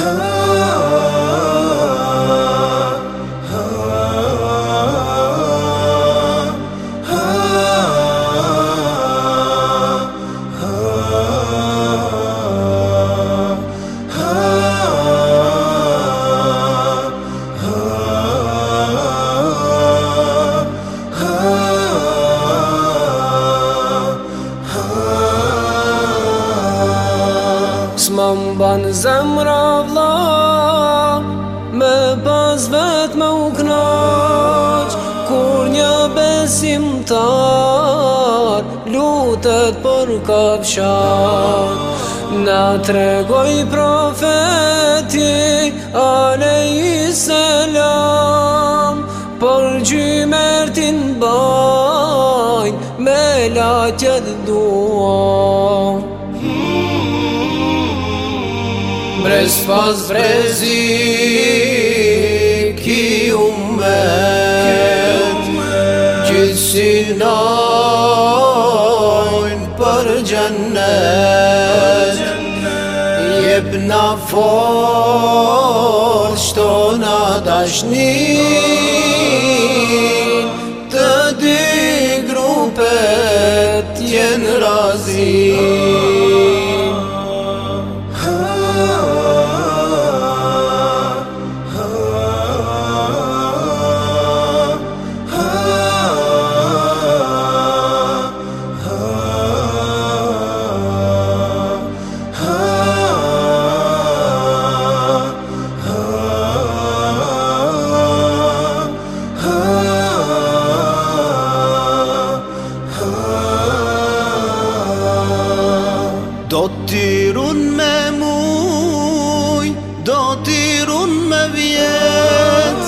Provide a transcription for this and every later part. Oh. më mban zemra vla Me pas vet me u knaq Kur një besim tar Lutet për kapshar Na tregoj profeti ale i selam Për gjymertin bajn Me latjet duan brez pas brezi ki umet Gjithsi si nojnë për gjennet jeb na forë shto na dashni të grupet jenë Do t'irun me muj Do t'irun me vjet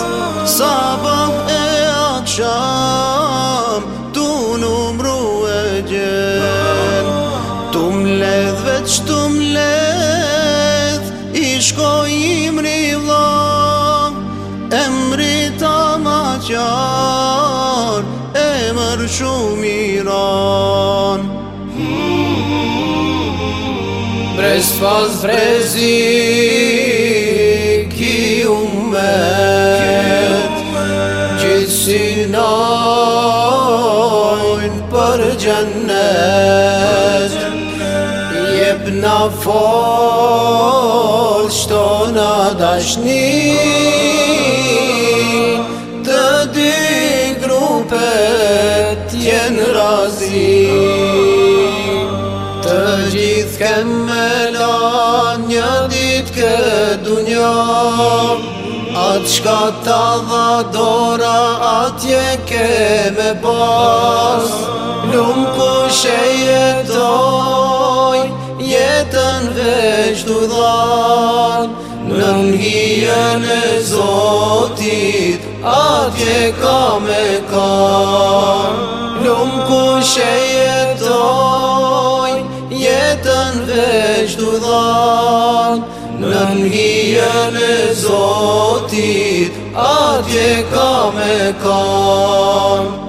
Sabah e akşam Tu numru e gjen Tu mledh veç tu mledh I shkoj imri vla mri ta ma qar E mërshu miran brez pas brezi ki umet Gjithë si nojnë për gjennet Jep na fol shto na dashni Të dy grupet jenë razin me la një dit këtë dunja Atë shka ta dha dora atje ke me pas Lumë ku jetoj, jetën veç du dhal Në ngijën e zotit atje ka me kan Lumë ku jetoj dhën veç du Në njën e zotit, atje ka me kanë